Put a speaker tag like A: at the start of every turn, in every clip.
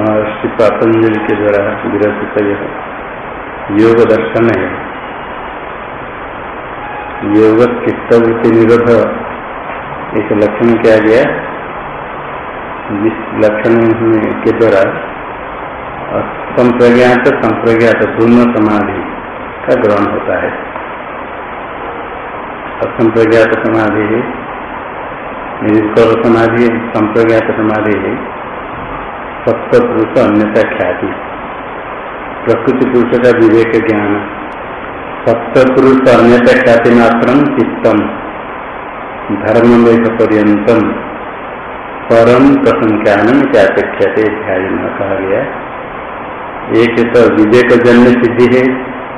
A: महर्षि पतंजलि के द्वारा विरचित यह योग दर्शन है। योग चित्तवृत्ति निरोध एक लक्षण किया गया? जिस लक्षण के द्वारा संप्रज्ञात संप्रज्ञात दोनों समाधि का ग्रहण होता है। असंप्रज्ञात समाधि है समाधि संप्रज्ञात समाधि है। सप्तपुरुष अन्यता ख्याति। प्रकृति पुरुष का विवेक ज्ञान। सप्तपुरुष अन्यता ख्याति मात्र चित्तम। धर्म पर्यतम परम प्रसंख्यान क्या अपेक्षते ध्यान कहा गया। एक तो विवेक जन्य सिद्धि है,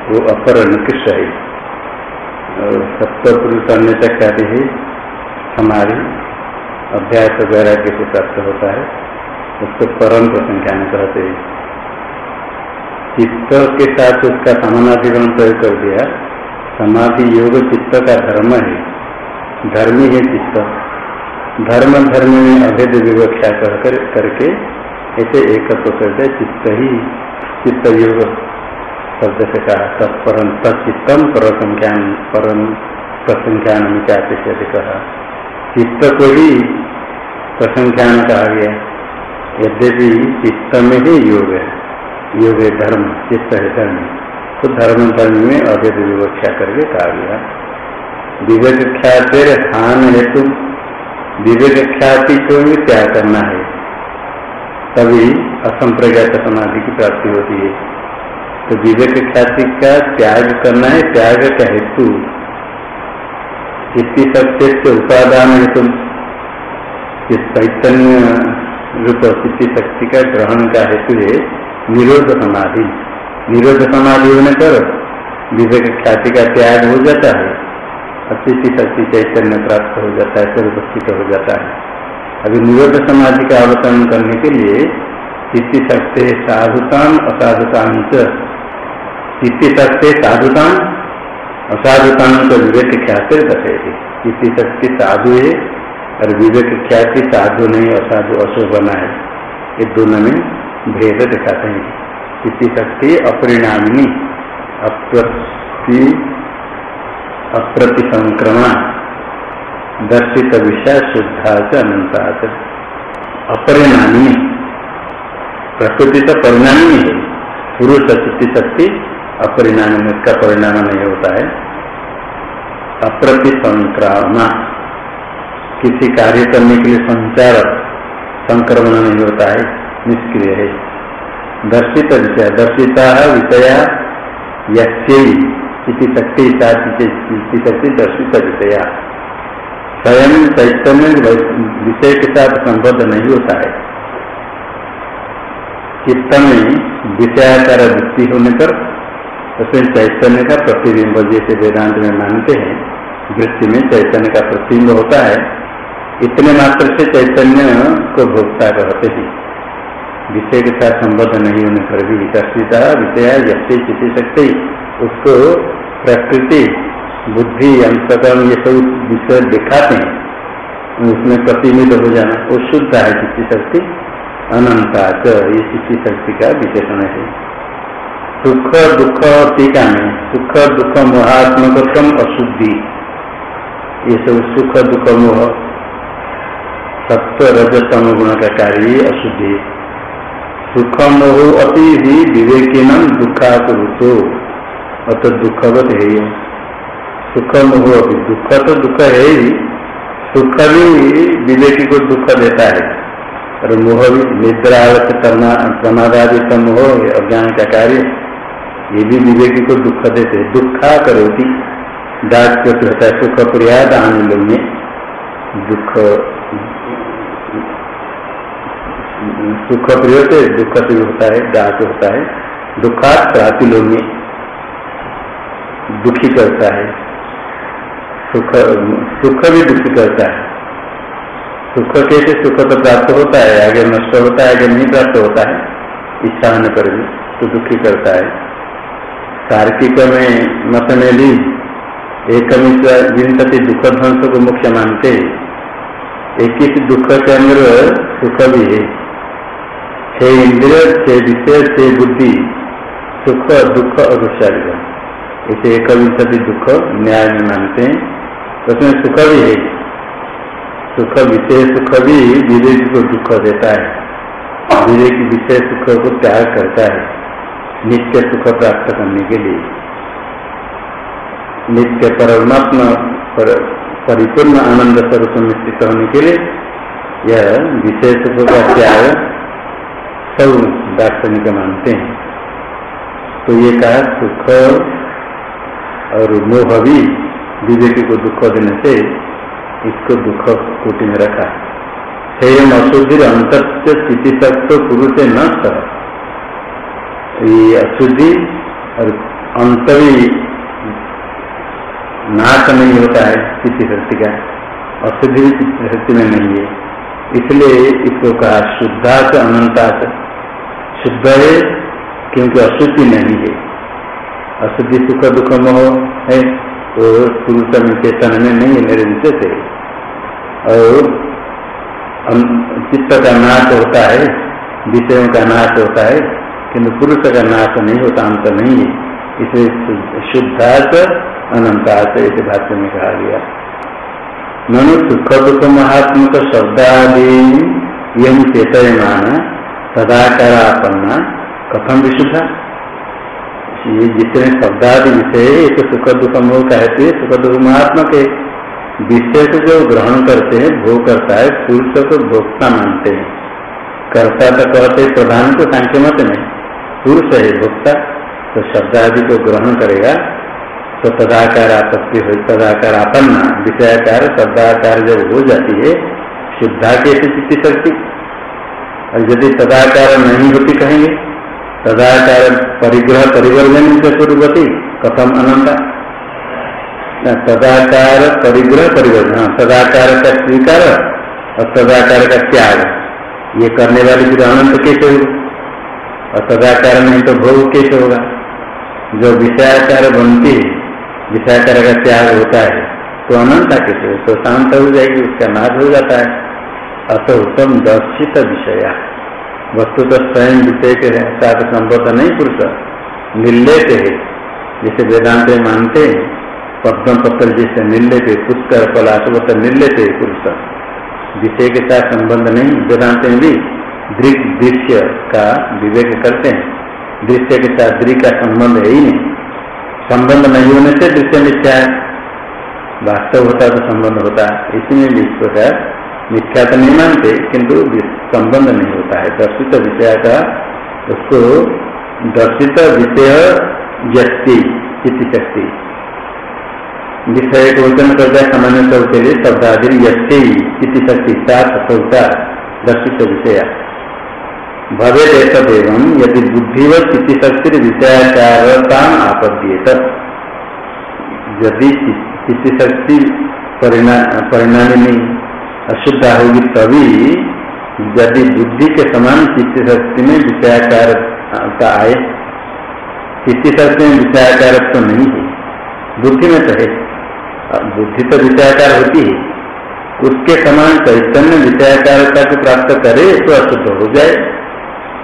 A: वो अपर निकृष्ट है। और सप्तपुरुष अन्यता ख्याति है, हमारी अभ्यास वैराग्य से प्राप्त होता है। उसको परम प्रसंख्यान कहते हैं। चित्त के साथ उसका समानाधिकरण प्रयोग कर दिया। समाधि योग चित्त का धर्म है। धर्मी है चित्त। धर्म धर्म में अभेद विवक्षा कर, कर करके ऐसे एकत्व करते चित्त ही चित्त योग शब्द से कहा तत्परम तत्चित्तम पर संख्यान परम प्रसंख्यान में क्या कहा। चित्त को ही प्रसंख्यान कहा गया। यद्यपि चित्त में ही योग है योग है धर्म, चित्त है धर्म। तो धर्म धर्म में अवैध विवक्षा करके कहा गया। विवेक ख्याति हान हेतु विवेक ख्याति को भी त्याग करना है। तभी असंप्रज्ञात समाधि की प्राप्ति होती है। तो विवेक ख्याति का त्याग करना है, त्याग का हेतु। चित्ती सत्य से उपादान हेतु। चैतन्य रूप चित्ती शक्ति का ग्रहण का हेतु है निरोध समाधि। निरोध समाधि होने पर विवेक ख्याति का त्याग हो जाता है। अतिथि शक्ति चैतन्य प्राप्त हो जाता है सर्वस्थित हो जाता है। अभी निरोध समाधि का अवतरण करने के लिए चित्ती शक्ति साधुतान असाधुतान चित्ती शक्ति साधुतान असाधुतान तो विवेक ख्याति बचेगी चित्ती शक्ति साधु है और विवेक ख्याति साधु नहीं असाधु अशोभना है। ये दोनों में भेद दिखाते हैं। इसी शक्ति अपरिणामी अप्रति, अप्रतिसंक्रमण, दर्शित विषय शुद्धा से अनंता अपरिणामी प्रकृति तो परिणामी है। पुरुष चित्ती शक्ति अपरिणामी इसका परिणाम नहीं होता है। अप्रतिसंक्रमण। किसी कार्य करने के लिए संचार संक्रमण नहीं होता है, निष्क्रिय है। दर्शित विषय, दर्शिता विषय इति शक्ति शक्ति दर्शित विषय। स्वयं चैतन्य विषय के साथ संबद्ध नहीं होता है। चित्त में विषयाकार वृत्ति होने पर, उसमें चैतन्य का प्रतिबिंब जैसे वेदांत में मानते हैं, वृत्ति में चैतन्य का प्रतिबिंब होता है। इतने मात्र से चैतन्य को भोक्ता कहते हैं। विषय के साथ संबद्ध नहीं होने पर भी विकसिता विषय यसे चिति शक्ति, उसको प्रकृति, बुद्धि, अंतकरण, ये सब विषय दिखाते हैं। उसमें प्रतिनिध हो जाना, वो शुद्ध है चित्ती शक्ति, अनंता च ये चित्ती शक्ति का विशेषण है। सुख, दुख, टीका में, सुख, दुख मोहात्मक अशुद्धि। ये सब सुख, दुख, मोह सत्व रजतम गुण का कार्य अशुद्धि सुखम हो अति ही विवेकिन दुखाकुतो अत दुखवत है सुखम हो अभी दुख तो दुख है ही सुख भी विवेकी को दुख देता है। और मोह भी निद्रा प्रमादादि मोह अज्ञान का कार्य ये भी विवेकी को दुख देते दुखा करोती। दास को कहता है सुख प्रिया दान में। दुख, सुख प्रिय से दुख से होता है दास होता है। दुखात प्रातिलोम्य दुखी करता है। सुख सुख भी दुखी करता है। सुख कैसे सुख तो प्राप्त होता है आगे नष्ट होता है आगे नहीं प्राप्त होता है, इच्छा होने पर भी तो दुखी करता है। तार्किक में मत में ली एक विंशति दुख ध्वंस को मुख्य मानते एक ही दुख के अंदर सुख भी है। छह इंद्रिय छह विषय छह बुद्धि, सुख, दुख और शरीर। इसे एक विंशति दुख न्याय में मानते हैं। उसमें सुख भी है। सुख, विषय सुख भी विवेक को दुख देता है। विवेक, विषय सुख को त्याग करता है। नित्य सुख प्राप्त करने के लिए। नित्य परमात्मा पर परिपूर्ण आनंद स्वरूप स्थित होने के लिए यह विशेष का त्याग सब दार्शनिक मानते हैं। तो ये कहा, सुख और मोह भी विवेक को दुख देने से इसको दुख कोटि में रखा हेम अशुद्धि अंत स्थिति तत्व पुरुष न ये अशुद्धि और अंत भी नाश नहीं होता है, किसी शक्ति का अशुद्धि शक्ति में नहीं है। इसलिए इसको कहा शुद्धा से अनंता से शुद्ध है क्योंकि अशुद्धि नहीं है। अशुद्धि सुख दुख मोह है वो पुरुष में चेतन में नहीं है मेरे विषय से और चित्त का नाश होता है, विषयों का नाश होता है, किंतु पुरुष का नाश नहीं होता, अंत नहीं है। इसलिए शुद्धार्थ अनंतार्थ ऐसे भाष्य में कहा गया मनु सुख दुख महात्मक शब्दादि यही चेतयमान सदाकारापन्ना कथम विशुद्धा? ये जितने शब्दादि विषय एक सुख दुख मोह कहते हैं सुख दुख महात्मा के विषय को जो ग्रहण करते हैं, भोग करता है, पुरुष को भोक्ता मानते हैं। कर्ता तो करते प्रधान को सांख्य मत में पुरुष है, भोक्ता। तो शब्दादि को ग्रहण करेगा तो तदाकार आपत्ति हो तदाकार आपन्ना विषयाकार शब्दाकार जब हो जाती है शुद्धा कैसे चित्ती शक्ति और यदि तदाकार नहीं होती कहेंगे तदाकार परिग्रह परिवर्तन से पूर्वती कथम अनंता। तदाकार परिग्रह परिवर्तन हाँ, तदाकार का स्वीकार और तदाकार का त्याग ये करने वाले फिर अनंत कैसे होगा? और तदाकार नहीं तो भोग कैसे होगा? जो विषयाकार बनती है विषयाकार का त्याग होता है तो अनंता कैसे तो शांत हो जाएगी, उसका नाश हो जाता है। अत उत्तम दर्शित विषया। वस्तु तो स्वयं विषय के साथ संबद्ध नहीं पुरुष। निर्लेप है, जैसे वेदांत मानते हैं पद्म पत्र जैसे निर्लेप पुष्कर पलाशवत निर्लेप है पुरुष। विषय के साथ संबंध नहीं, वेदांत में भी दृक दृश्य का विवेक करते हैं। दृश्य के साथ दृ का संबंध है ही नहीं। संबंध नहीं होने से दृश्य मिथ्या है। वास्तव होता तो संबंध होता है। इसमें भी इस मिथ्या तो नहीं मानते, किंतु संबंध नहीं होता है। दर्शित विषय का उसको दर्शित विषय व्यक्ति चित्त शक्ति। विषय को वचन करता है, सामान्य सब के लिए शब्दादि व्यक्ति चित्त शक्ति सात सौता, दर्शित विषय। भवे एवं यदि बुद्धि व चित्त शक्ति विषयाचारता आपद्येत। यदि चित्त शक्ति परिणामी अशुद्ध होगी तभी यदि बुद्धि के समान चित्त शक्ति में विषयाकार का आए चित्त शक्ति में विषयाकार तो नहीं है। बुद्धि में तो है। बुद्धि तो विषयाकार होती है। उसके समान चैतन्य विषयाकारता को प्राप्त करे तो अशुद्ध हो जाए।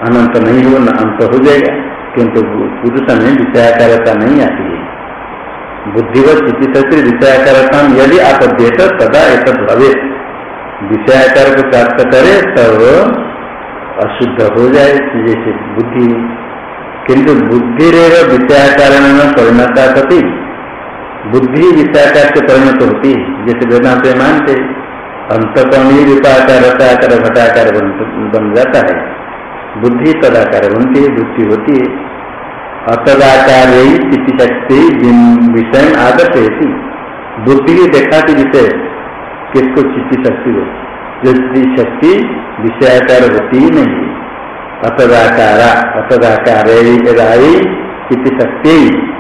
A: अनंत नहीं हो न अंत हो जाएगा। किंतु पुरुष में विषयाकारता नहीं आती है। बुद्धिवत शक्ति विषयाकारता यदि आप देते तदा एक भवे विषयाकार को प्राप्त करे, तब अशुद्ध हो जाए जैसे बुद्धि। किंतु बुद्धि रहेगा विषयाकार परिणता सती बुद्धि विषयाकार से परिणत होती है। जैसे वेदांत मानते ही विपाकार रसाकार घटाकार बन जाता है। बुद्धि तदाकार बनती है बुद्धि होती है। अतदाकार ही जिन विषय आदत रहती बुद्धि देखा कि विषय किसको चित्ती शक्ति हो। जिसकी शक्ति विषयाकार होती ही नहीं। अतदाकारा अतदाकार शक्ति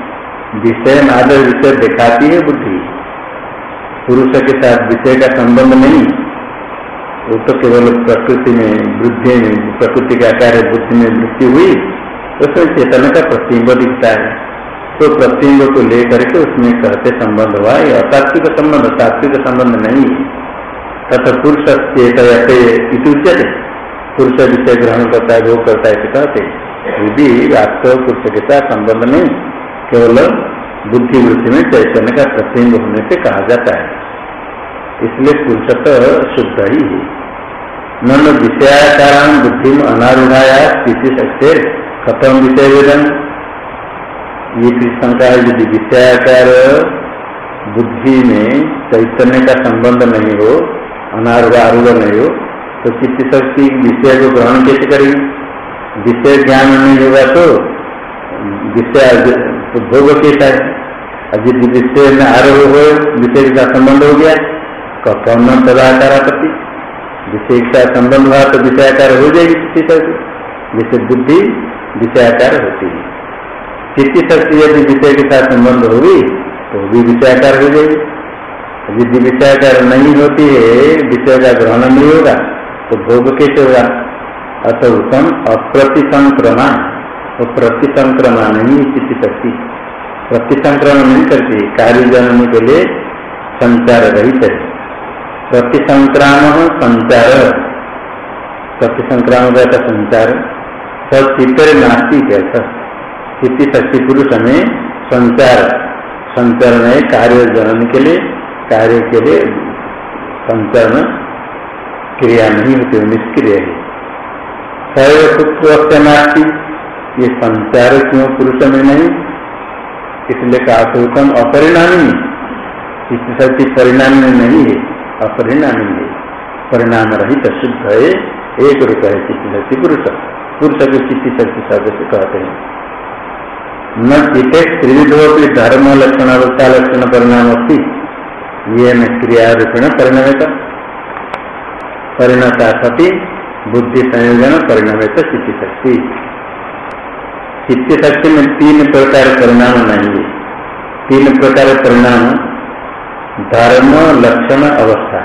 A: विषय आदर विषय दिखाती है बुद्धि। पुरुष के साथ विषय का संबंध नहीं। वो तो केवल प्रकृति में वृद्धि में प्रकृति के आकार बुद्धि में वृद्धि हुई, उसमें चेतन का प्रतिम्ब दिखता है। तो प्रतिम्ब को लेकर के उसमें कहते संबंध हुआ, ये अतात्विक संबंध तात्विक संबंध नहीं तथा पुरुष चेतयते पुरुष विषय ग्रहण करता है, भोग करता है कहते यदि वास्तव पुरुष के साथ संबंध नहीं, केवल बुद्धि वृत्ति में चैतन्य का प्रतिबिंब होने से कहा जाता है। इसलिए पुरुष तो शुद्ध ही है। न विषयाकार बुद्धि में अनारूढ़ाया स्थिति सकते खत्म विषय वेदन ये शंका है, यदि विषयाकार बुद्धि में चैतन्य का संबंध नहीं हो अनारूढ़ आरूढ़ नहीं हो तो चित्त शक्ति विषय को ग्रहण कैसे करेगी? विषय ज्ञान नहीं होगा तो विषय भोग कैसा है? यदि विषय में आरोह हो, विषय का संबंध हो गया कौन तदाकार प्रति। का संबंध हुआ तो विषयाकार हो जाएगी चित्त शक्ति। जैसे बुद्धि विषयाकार होती है। चित्ती शक्ति यदि विषय के साथ संबंध होगी तो भी विषयाकार हो जाएगी। यदि विषयाकार नहीं होती है, विषय का ग्रहण नहीं होगा तो भोग कैसे होगा? अत उत्तम अप्रतिसंक्रमा तो प्रतिसंक्रमा नहीं चित्ती शक्ति। प्रतिसंक्रमण नहीं करती, कार्य जनने के लिए संचार रहित है। प्रतिसंक्राम संचार। प्रतिसंक्राम का संचार सब चित्र नास्तिक है सब स्थिति शक्ति पुरुष में संचार संचरण है कार्य जनन के लिए, कार्य के लिए संचरण क्रिया नहीं होती निष्क्रिय है। सैव नास्ती? ये संचार क्यों पुरुष में नहीं? इसलिए उत्तम अपरिणामी। चित्त शक्ति परिणाम में नहीं है। अपरिणामी है परिणाम रहित शुद्ध है, एक रूप है चित्त शक्ति पुरुष। पुरुष को चित्त शक्ति शब्द से कहते हैं। न चिते त्रिविधोपी धर्म लक्षण अवस्था लक्षण, परिणाम अस्ती। ये न क्रिया रूपेण परिणमेत। परिणता सती, बुद्धि संयोजन परिणमेत चित्त शक्ति चित्त शक्ति में तीन प्रकार परिणाम नहीं है। तीन प्रकार परिणाम धर्म, लक्षण, अवस्था।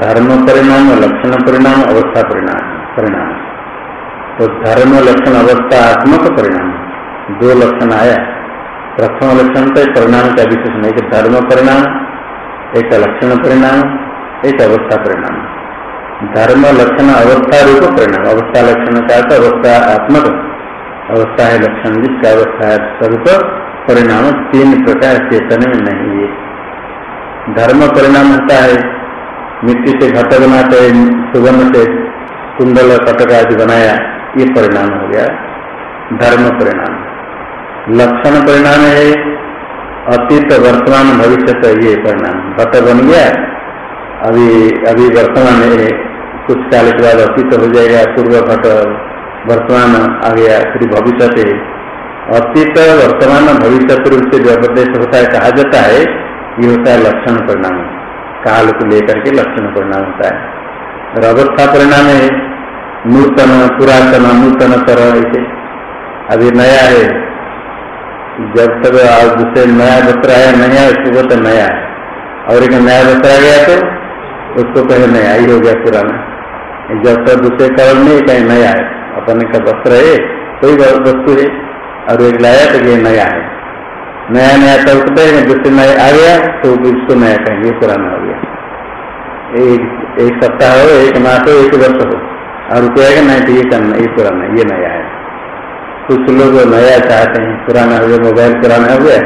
A: धर्म परिणाम, लक्षण परिणाम, अवस्था परिणाम परिणाम। तो धर्म, लक्षण, अवस्था, आत्मक परिणाम। दो लक्षण आया। प्रथम लक्षण तो परिणाम का विशेषण एक धर्म परिणाम, एक लक्षण परिणाम, एक अवस्था परिणाम। धर्म, लक्षण, अवस्था रूप परिणाम। अवस्था लक्षण का तो अवस्था आत्मक। अवस्था है लक्षण, जिसका अवस्था है स्वरूप परिणाम, तीन प्रकार चेतन में नहीं है। धर्म परिणाम होता है, मिट्टी से घट बनाते हैं सुगम से कुंडल कटक आदि बनाया, ये परिणाम हो गया धर्म परिणाम। लक्षण परिणाम है, अतीत वर्तमान भविष्य ये परिणाम। घट बन गया, अभी अभी वर्तमान है, कुछ काल के बाद अतीत हो जाएगा, पूर्व घट वर्तमान आ गया, फिर भविष्य अतीत वर्तमान भविष्य रूप से व्यपदेश होता है, कहा जाता है ये होता है लक्षण परिणाम काल को लेकर के लक्षण परिणाम होता है। और अवस्था परिणाम है, नूतन, पुरातन, नूतन तरह ऐसे। अभी नया है, जब तक आज दूसरे नया वस्त्र आया, नया उसको तो नया है। और एक नया आ गया तो उसको कहे नया ही हो गया पुराना। जब तक दूसरे कारण नहीं, कहीं नया है। अपने का वस्त्र है, कोई वस्तु है, और एक लाया तो ये नया है। नया नया तो है दूसरे नया आ गया तो उसको नया कहेंगे पुराना हो गया। एक एक सप्ताह हो, एक मास हो, एक वर्ष हो। और कहेगा नहीं तो ये करना ये पुराना ये नया है। कुछ लोग नया चाहते हैं, पुराना हो गया, मोबाइल पुराना हो गया,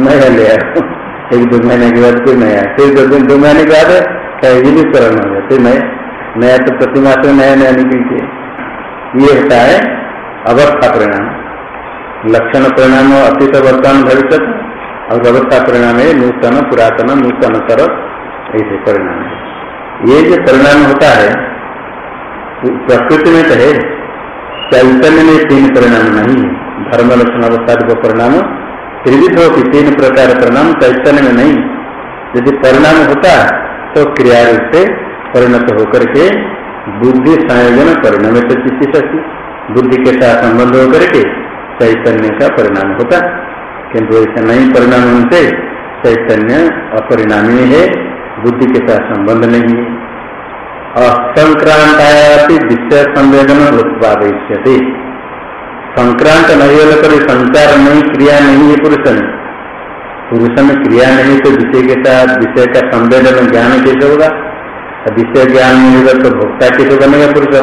A: नया ले आया। एक दो महीने के बाद कोई नया, फिर दो दिन, दो महीने के बाद क्या ये भी पुराना हो गया। फिर नया नया तो प्रतिमा से नया नया निकलती है ये होता है अवस्था परिणाम। लक्षण परिणाम अतीत वर्तमान भविष्य और व्यवस्था परिणाम है, नूतन, पुरातन, नूतन तर ऐसे परिणाम है। ये जो परिणाम होता है प्रकृति में तो है चैतन्य में तीन परिणाम नहीं धर्म, लक्षण, अवस्था परिणाम त्रिविध हो तीन प्रकार परिणाम चैतन्य में नहीं। यदि परिणाम होता तो क्रिया रूप से परिणत होकर के बुद्धि संयोजन परिणाम से चित्ती शक्ति, बुद्धि के साथ संबंध होकर के चैतन्य का परिणाम होता किंतु ऐसे नहीं, परिणाम उनसे चैतन्य अपरिणामी है, बुद्धि के साथ संबंध नहीं है। असंक्रांतायाति विषय संवेदन उत्पादय संक्रांत नहीं होने पर संचार नहीं क्रिया नहीं है पुरुष में पुरुष में क्रिया नहीं तो विषय के साथ विषय का संवेदन ज्ञान कैसे होगा? विषय ज्ञान नहीं होगा तो भोक्ता कैसे बनेगा पुरुष?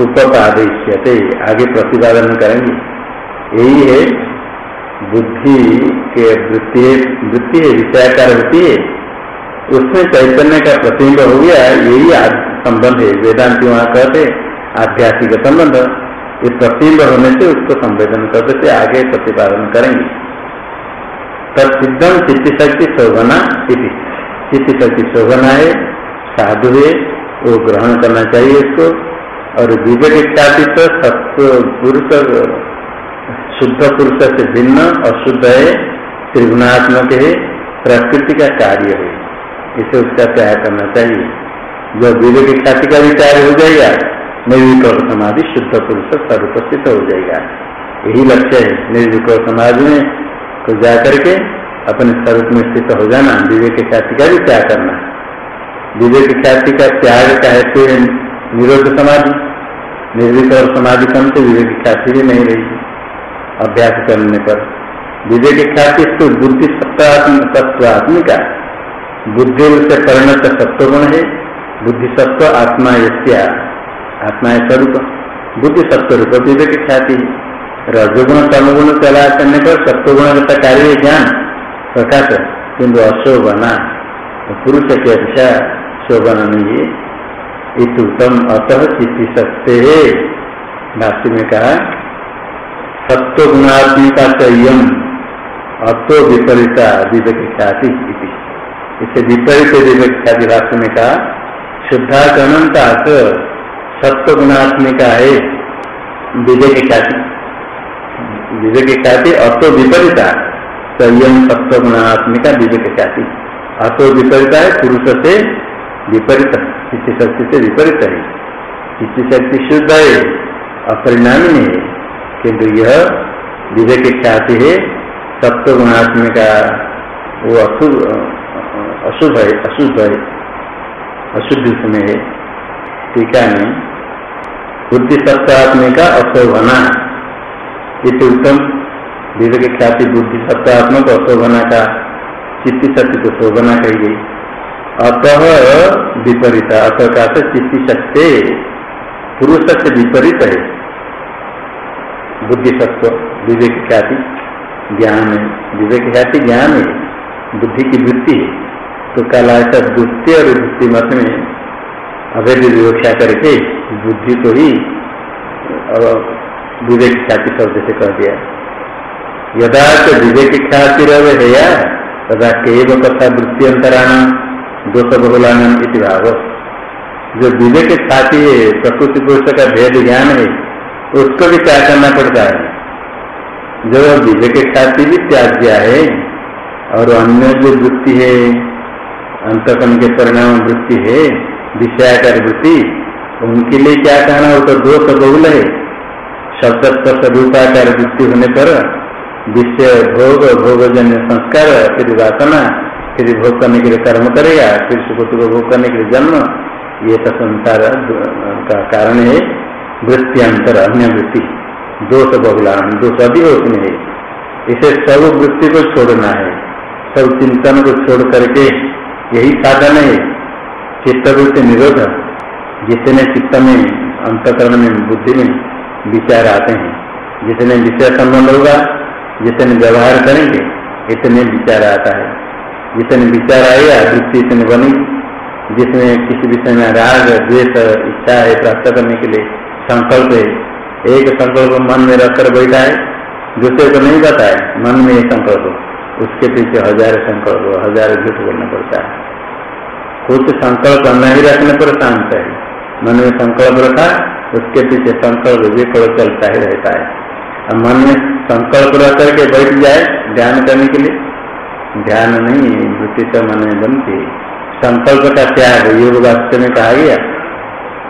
A: उपादेश्यते आगे प्रतिपादन करेंगे। यही है बुद्धि के वृत्ति वृत्ति विषयाकार होती है उसमें चैतन्य का प्रतिबिंब हो गया, यही संबंध है। वेदांति वहाँ कहते, आध्यात्मिक संबंध। इस प्रतिबिंब होने से उसको संवेदन करते से आगे प्रतिपादन करेंगे। तत्सिद्धम चित्त शक्ति शोभना चित्त शक्ति शोभना है, साधु है, वो ग्रहण करना चाहिए इसको और विवेक ख्याति तो सत्व पुरुष शुद्ध पुरुष से भिन्न, अशुद्ध है, त्रिगुणात्मक है, प्रकृति का कार्य है। इसे उसका त्याग करना चाहिए। जो विवेक ख्याति का भी त्याग हो जाएगा, निर्विकल्प समाधि शुद्ध पुरुष सर्वोपस्थित हो जाएगा। यही लक्ष्य है, निर्विकल्प समाधि में तो जा करके अपने स्वरूप में स्थित हो जाना, विवेक ख्याति का भी त्याग करना। विवेक ख्याति का त्याग कहते निरोध समाधि निर्विक और समाधि कम से विवेक ख्याति भी नहीं रहेगी। अभ्यास करने पर। विवेक ख्याति तो बुद्धि सत्वात्मिका बुद्धि से परिणत सत्वगुण है। बुद्धि सत्व आत्मा यस्या आत्मा स्वरूप। बुद्धि सत्व रूप विवेक ख्याति रजगुण, तमगुण चला करने पर सत्वगुण का कार्य ज्ञान, प्रकाश, किंतु अशोभना। पुरुष के अपेक्षा शोभना नहीं है। इतम अतः चित्ती सत्य है भाष्य में कहा सत्व गुणात्मिका संयम अतो विपरीता विवेक ख्याति इसे विपरीत विवेक ख्याति भाष्य में कहा शुद्धाचरण का सत्व गुणात्मिका है विवेक ख्याति विवेक ख्याति अतो विपरीता संयम सत्व गुणात्मिका विवेक ख्याति अतो विपरीता है पुरुष से विपरीत चित्त शक्ति से विपरीत है। चित्त शक्ति शुद्ध है, अपरिणामी है। किंतु यह विवेक ख्याति है सत्व गुणात्म का वो अशुभ अशुभ है अशुभ है, अशुद्ध उसमें है। टीका में बुद्धि सत्वात्म का अशोभना। इस उत्तम। विवेक ख्याति बुद्धि सत्वात्मक अशोभना का, चित्त शक्ति को शोभना कही गई अतः विपरीत, अतः का चित्ती शक्ति, पुरुष से विपरीत है। बुद्धि सत्व विवेक ख्याति ज्ञान है। विवेक ख्याति ज्ञान है, बुद्धि की वृत्ति है। तो कल ऐसा वृत्ति और वृत्ति मत में अवैध विवक्षा करके बुद्धि को ही विवेक ख्याति शब्द से कह दिया। यदा तो विवेक ख्याति रहे है तदा केवल कथा वृत्ति अंतराण दोष बहुलान भाव। जो विवेक साथी है, प्रकृति पुरुष का भेद ज्ञान है उसको भी त्याग करना पड़ता है? जो विजय विवेक साथी भी त्याग दिया है, और अन्य जो वृत्ति है अंतकन के परिणाम वृत्ति है, विषयाकार वृत्ति, उनके लिए क्या कहना वो तो दोष बहुल है। शब्द स्पर्श रूपाकार वृत्ति होने पर विषय भोग, भोगजन्य संस्कार, फिर वासना, फिर भोग करने के लिए कर्म करेगा, फिर सुख को भोग करने के लिए जन्म, ये तो संसार का कारण है। वृत्तियांतर अन्य वृत्ति दोष बहुलान दोष अधिक उसमें है। इसे सब वृत्ति को छोड़ना है। सब चिंतन को छोड़ करके यही साधन है। चित्तवृत्ति निरोध जितने चित्त में, अंतकरण में, बुद्धि में विचार आते हैं। जितने विषय संबंध होगा जितने व्यवहार करेंगे, इतने विचार आता है। जितने विचार आएगा वृत्ति इतने बनी जिसमें किसी विषय में राग, द्वेष, इच्छा है प्राप्त करने के लिए संकल्प है। एक संकल्प मन में रखकर बैठा है, दूसरे को नहीं बताए मन में एक संकल्प उसके पीछे हज़ार संकल्प, हज़ार झूठ बोलना पड़ता है। कुछ संकल्प नहीं रखने पर शांत है। मन में संकल्प रखा, उसके पीछे संकल्प विकल्प चलता ही रहता है। और मन में संकल्प रख करके बैठ जाए ध्यान करने के लिए। ध्यान नहीं वृत्ति तो मन में बनती संकल्प का त्याग, योग वास्तव में कहा गया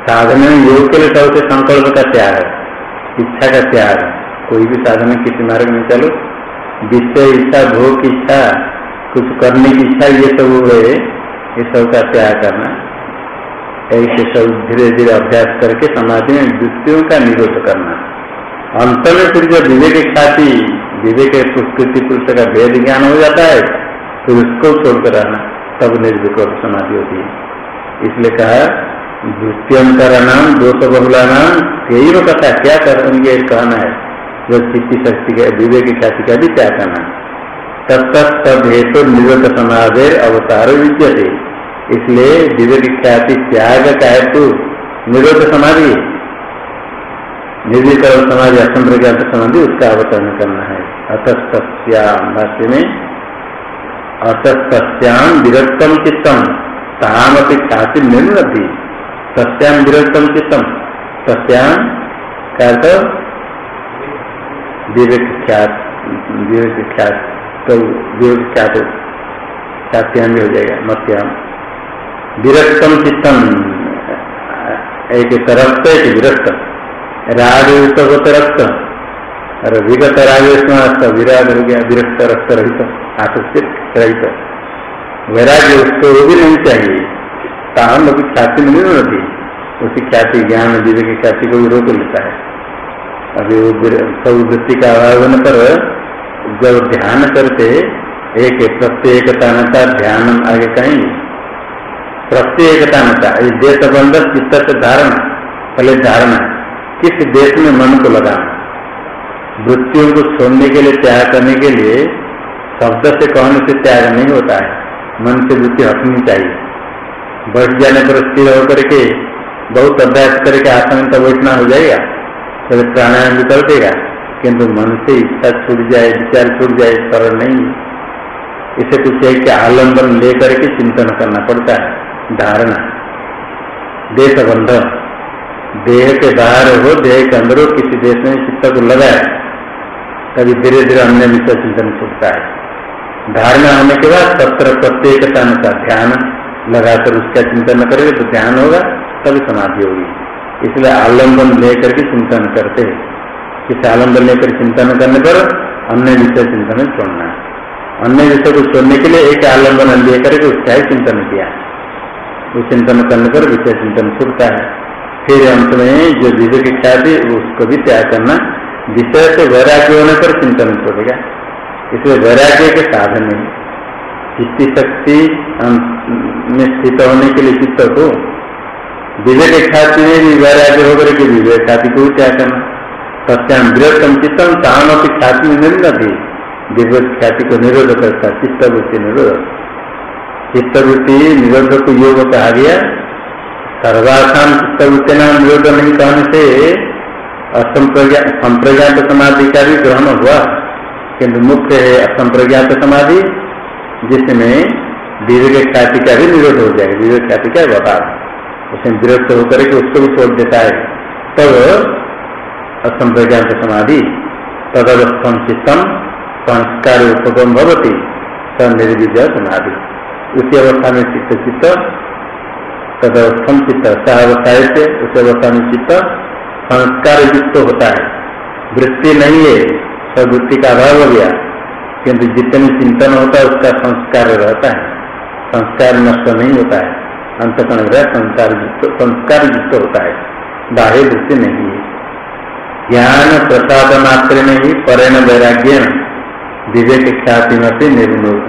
A: साधन में योग के लिए सबसे संकल्प का त्याग इच्छा का त्याग कोई भी साधन किसी मार्ग में चलो विषय इच्छा, भोग की इच्छा, कुछ करने की इच्छा, ये सब है ये सब का त्याग करना। ऐसे सब धीरे धीरे अभ्यास करके समाधि में वृत्तियों का निरोध करना। अंत में फिर जो विवेक ख्याति विवेक पुष्कृति पुरुष का भेद ज्ञान हो जाता है, फिर उसको छोड़कर रहना तब निर्विकल्प समाधि होती है। इसलिए कहा वृत्तियंतर नाम दोष बहुला नाम कई कथा क्या करेंगे कहना है। जो चित्ती शक्ति का, विवेक ख्याति का भी क्या करना हेतु निरोध समाधे अवतार विद्यते। इसलिए विवेक ख्याति त्याग का हेतु निरोध समाधि। निर्विकरण समाधि असंप्रज्ञात समाधि, उसका अवतरण करना है। अतस्तम भाष्य में अतस्तम विरक्तम चित्तम। तामपि ख्याति निर्णति सत्याम विरक्तम चित्तम सत्याम क्या तो विवेक विवेक तो विवेक ख्यात भी हो जाएगा मत्याम विरक्तम चित्तम एक रक्त एक विरक्त। राग युक्त रक्त, और विगत राग विराग हो गया, विरक्त रक्त रहित आकर्षित रहित। वैराग्य उसको भी नहीं चाहिए। ताहम अभी ख्याति में नहीं होती। उसी ख्याति, ज्ञान विवेक ख्याति को भी रोक लेता है। अभी वो सब वृत्ति का अभाव होने पर जब ध्यान करते, एक प्रत्येकता नता ध्यान आगे कहीं प्रत्येकता नता ये देश बंद चित्त से धारणा, पहले धारणा, किस देश में मन को लगाना। वृत्तियों को छोड़ने के लिए, त्याग करने के लिए, शब्द से कहने से त्याग नहीं होता है। मन से वृत्ति हटनी चाहिए। बैठ जाने पर स्थिर होकर के बहुत अभ्यास करके आसन तो बैठना हो जाएगा। फिर प्राणायाम भी कर देगा किंतु मन से इच्छा छूट जाए, विचार छूट जाए सरल नहीं। इसे कुछ एक आलंबन लेकर के चिंतन करना पड़ता है। धारणा। देश बंध देह के बाहर हो, देह के अंदर हो, किसी देश में चित्त को लगाए कभी धीरे धीरे अन्य विषय चिंतन छूटता है। धारणा होने के बाद तत्र प्रत्येकता का ध्यान। लगाकर उसका चिंतन करेंगे तो ध्यान होगा, तभी समाधि होगी। इसलिए आलंबन लेकर के चिंतन करते हैं। किस आलंबन लेकर चिंतन करने पर अन्य विषय चिंतन छोड़ना अन्य विषय को छोड़ने के लिए एक आलंबन लेकर के उसका ही चिंतन किया वो चिंतन करने पर विषय चिंतन छूटता है। फिर अंत में जो विवेक इच्छा थी उसको भी त्याग करना, विषय से वैराग्य होने पर चिंतन छोड़ेगा इसलिए वैराग्य के साधन है चित्ती शक्ति में स्थित होने के लिए चित्त को विवेक ख्याति में भी वैराग्य होकर के विवेक ख्याति को क्या करना। सत्याम बृहत्तम चित्तम ताम अपनी ख्याति में थी विवेक ख्याति को निरोध करता, चित्तवृत्ति निरोध। चित्तवृत्ति निरोध को योग कहा गया। सर्वासाम चित्तवृत्ति नाम निरोध नहीं कहने से असंप्रज्ञात समाधि का भी ग्रहण हुआ। किंतु मुख्य है असंप्रज्ञात समाधि। जिसमें विवेक ख्याति का भी निरोध हो जाएगा, विवेक ख्याति का व्यापार। उसमें विरोध होकर के उसको भी छोड़ देता है। तब असंप्रज्ञात समाधि तदवस्थम चित्तम, संस्कार उपगम भवती निर्विजय समाधि। उसी अवस्था में चित्त चित्त तदवस्थम चित्त सहावस्थाए से उस अवस्था में चित्त, संस्कार युक्त होता है। वृत्ति नहीं है, सदवृत्ति का अभाव हो गया। किंतु जितने चिंतन होता है, उसका संस्कार रहता है। संस्कार नष्ट नहीं होता है। अंतकरण रह संस्कार संस्कार युक्त होता है। बाह्य दृष्टि नहीं है। ज्ञान प्रसाद मात्र में ही परेण वैराग्य विवेक ख्याति में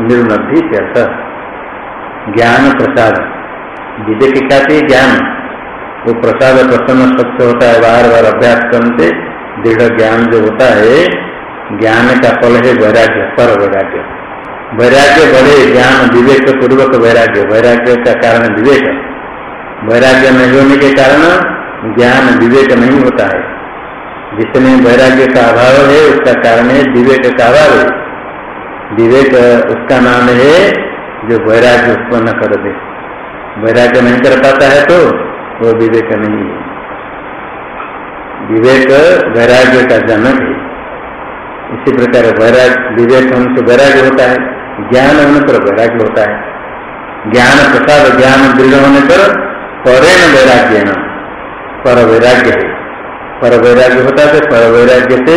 A: निर्नद्धि ज्ञान प्रसाद। विवेक ख्याति ज्ञान। वो प्रसाद प्रसन्न सत्य होता है बार बार अभ्यास करने से दृढ़ ज्ञान जो होता है ज्ञान का फल है वैराग्य पर वैराग्य वैराग्य बढ़े ज्ञान, विवेक पूर्वक वैराग्य वैराग्य का कारण विवेक वैराग्य नहीं होने के कारण ज्ञान विवेक नहीं होता है। जिसमें वैराग्य का अभाव है, उसका कारण है विवेक का अभाव है। विवेक उसका नाम है जो वैराग्य उत्पन्न कर दे। वैराग्य नहीं कर पाता है तो वो विवेक नहीं है। विवेक वैराग्य का जनक है। इसी प्रकार वैराग विवेक होने से वैराग्य होता है, ज्ञान होने पर वैराग्य होता है। ज्ञान प्रसाद, ज्ञान दृढ़ होने पर परेण वैराग्य न पर वैराग्य है। पर वैराग्य होता है पर वैराग्य से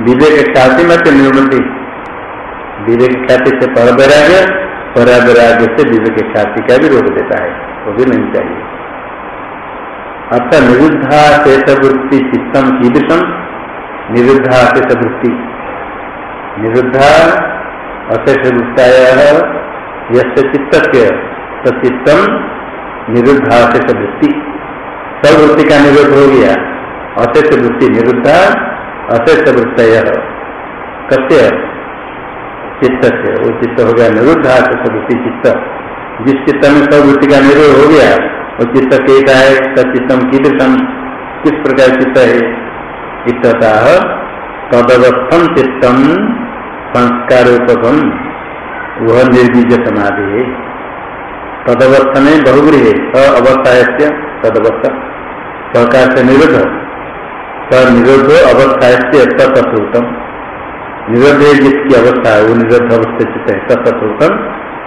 A: विवेक ख्याति मत निर्मति विवेक ख्याति से पर वैराग्य पर वैराग्य से विवेक ख्याति का भी रोक देता है, वो भी नहीं चाहिए। अर्थात निरुद्धा शेषवृत्ति चित्तम कीदृशम निरुद्धा शेषवृत्ति निरुद्धा अशेष वृत्ताय चित्तम निरुद्धा अशेष वृत्ति सब वृत्ति। का निरोध हो गया। अशेष वृत्ति निरुद्धा अशेष वृत्त कस्य? चित्त से वो चित्त हो गया निरुद्धा अशेष वृत्ति चित्त। जिस चित्त में सब वृत्ति का निरोध हो गया, वो चित्त है चित्तम कीदृशम किस प्रकार चित्त है? चित्तता तदवस्थम चित्तम संस्कार उपगम वह निर्बीज समाधि है। तदवस्थ में बहुग्री है। स अवस्था है तदवस्था। सहकार से निरुद्ध। स निरुद्ध अवस्था है तत्सुतम निरुद्ध जिसकी अवस्था है, वो निरुद्ध अवस्था चित्त है तत्सुतम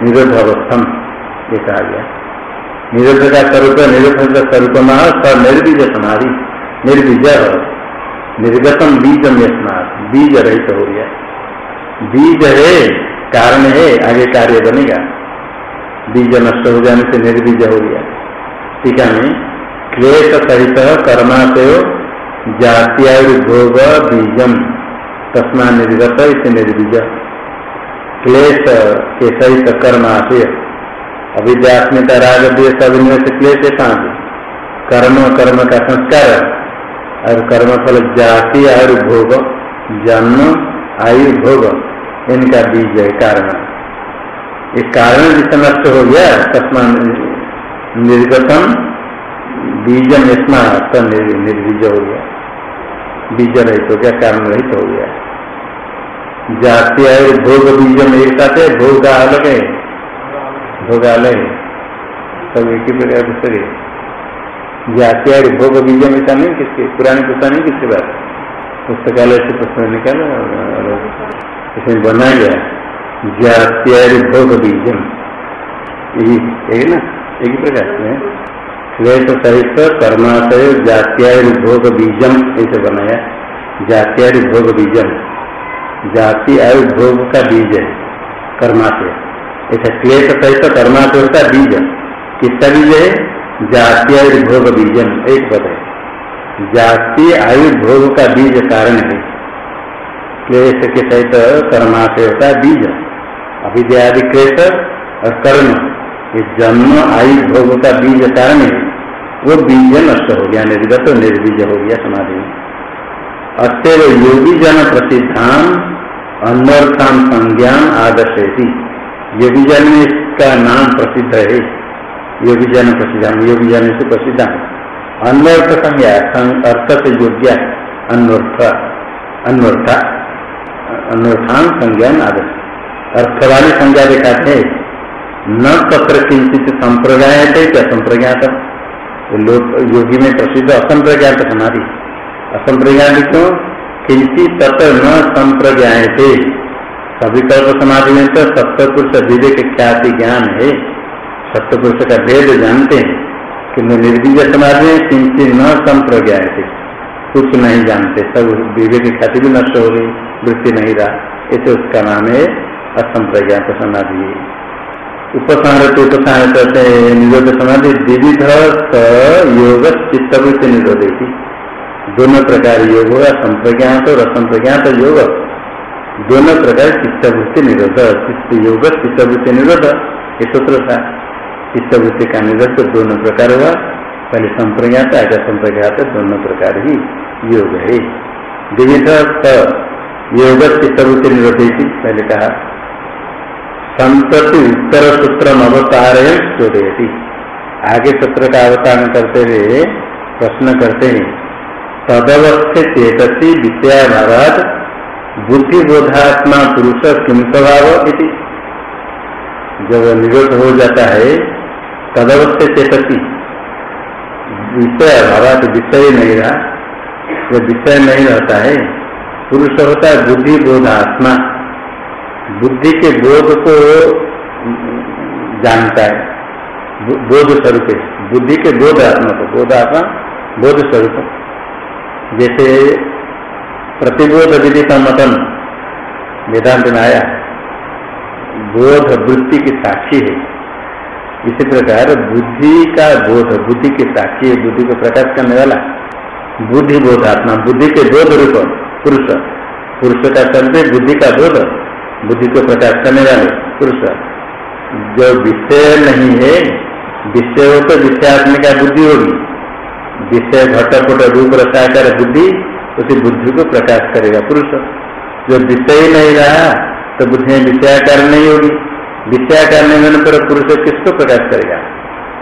A: निरुद्ध अवस्थम, ये कहा गया। निरुद्ध का स्वरूप, निरुद्ध का स्वरूप महा स निर्बीज समाधि। निर्बीज निर्गतम बीजम यस्मात बीज रहित हो गया। बीज है, कारण है, आगे कार्य बनेगा। बीज नष्ट हो जाने से निर्बीज हो गया। टीका में क्लेश सहित कर्माशय जात्यायुर्भोग बीजम। तस्मा निर्गत इसे निर्बीज। क्लेश के सहित कर्माशय। अविद्यात्मिका राग द्वेष अभिनय से क्लेश है कहाँ कर्म कर्म का संस्कार। और कर्मफल जाति आयुर्भोग जन्म आयुर्भोग इनका बीज है, कारण। ये कारण जितना नष्ट हो गया तस्मा निर्गतम बीजम इसमा निर्बीज हो गया। बीज रहित हो गया, कारण रहित हो गया। जाति आयु भोग बीजम एक साथ है, भोग अलग है। भोग अलग है। सब एक ही प्रकार दूसरे। जाति आयु भोग बीजम ऐसा नहीं, किसके? पुरानी पुस्ता नहीं, किसके बात पुस्तकालय से पुस्तक निकाला इसमें बनाया गया। जात्यार भोग बीजम। यही ना? एक ही प्रकार से क्लेश सहित कर्माशय जात्यार भोग बीजम, ऐसे बनाया। जात्यार भोग बीजम। जाति आयु भोग का बीज है, कर्माशय। ऐसा क्लेश सहित कर्माशय का बीज किसका बीज है? जाति आयु भोग बीजम, एक पद है। जाति आयु भोग का बीज कारण है। क्लेश के सहित कर्माशय होता है बीज। अभिद्यादि क्लेश और कर्म ये जन्म, आयु, भोग का बीज कारण है। वो बीज नष्ट हो गया, निर्गत तो निर्बीज हो गया समाधि। में योगी जन प्रसिद्धान अन्वर्थान संज्ञान आदर्श योगी जन इसका नाम प्रसिद्ध है। योगी जन प्रसिद्धान योगी जन से प्रसिद्ध अन्वर्थ संज्ञा अर्थ से योग्य अन्वर्थ अन्वर्था अनुष्ठान संज्ञान आदर्श अर्थ वाली संज्ञा दिखाते न तत्र किंचित संप्रज्ञात थे क्या संप्रज्ञात? लोक योगी में प्रसिद्ध असंप्रज्ञात समाधि। असंप्रज्ञात क्यों? किंचित तत्र न संप्रज्ञाते सविकल्प समाधि में तो सप्तपुरुष विवेक ख्याति ज्ञान है। सप्तपुरुष का भेद जानते हैं किन्तु निर्बीज समाधि में किंचित न संप्रज्ञाए थे कुछ नहीं जानते, सब विवेक ख्याति भी नष्ट हो गई। वृत्ति नहीं रहा। ऐसे उसका नाम है असंप्रज्ञात समाधि। उपसंहार तो हैं, निरोध समाधि। विविध योग चित्तवृत्ति निरोध थी दोनों प्रकार योग होगा, संप्रज्ञात और असंप्रज्ञात योग। दोनों प्रकार चित्तवृत्ति निरोध। चित्त योग चित्तवृत्ति निरोध, ये सूत्र था। चित्तवृत्ति का निरोध दोनों प्रकार हुआ पहले संप्रज्ञात, आगे संप्रज्ञात, दोनों प्रकार ही योग है। विविध योग निरोधी पहले कहा संतति उत्तर सूत्र अवतार चोदयती आगे सूत्र का अवतारण करते हुए प्रश्न करते हैं तदवस्थ चेतसी विद्याभावाद बुद्धिबोधात्मा पुरुष किम स्वभाव इति? जब निरोध हो जाता है तदवस्थ चेतसी विषय अभाव तो विषय नहीं रहा। जब विषय नहीं रहता है पुरुष होता है, बुद्धि बोध आत्मा। बुद्धि के बोध को जानता है। बोध स्वरूप बुद्धि के बोध आत्मा को। बोध आत्मा, बोध स्वरूप। जैसे प्रतिबोध का मतन, वेदांत में आया, बोध वृत्ति की साक्षी है। इसी प्रकार बुद्धि का बोध, बुद्धि की साक्षी है, बुद्धि को प्रकाश करने वाला। बुद्धि बोधात्मा बुद्धि के बोध रूप। पुरुष। पुरुष का शब्द बुद्धि का बोध। बुद्धि को प्रकाश करने वाले पुरुष। जो विषय नहीं है, विषय हो तो विषयात्मिका बुद्धि होगी। विषय घटपट रूप रसाकर बुद्धि, उसी बुद्धि को प्रकाश करेगा पुरुष। जो विषय नहीं रहा तो बुद्धि विषयाकार नहीं होगी। विषयाकार नहीं होने पर पुरुष किसको प्रकाश करेगा?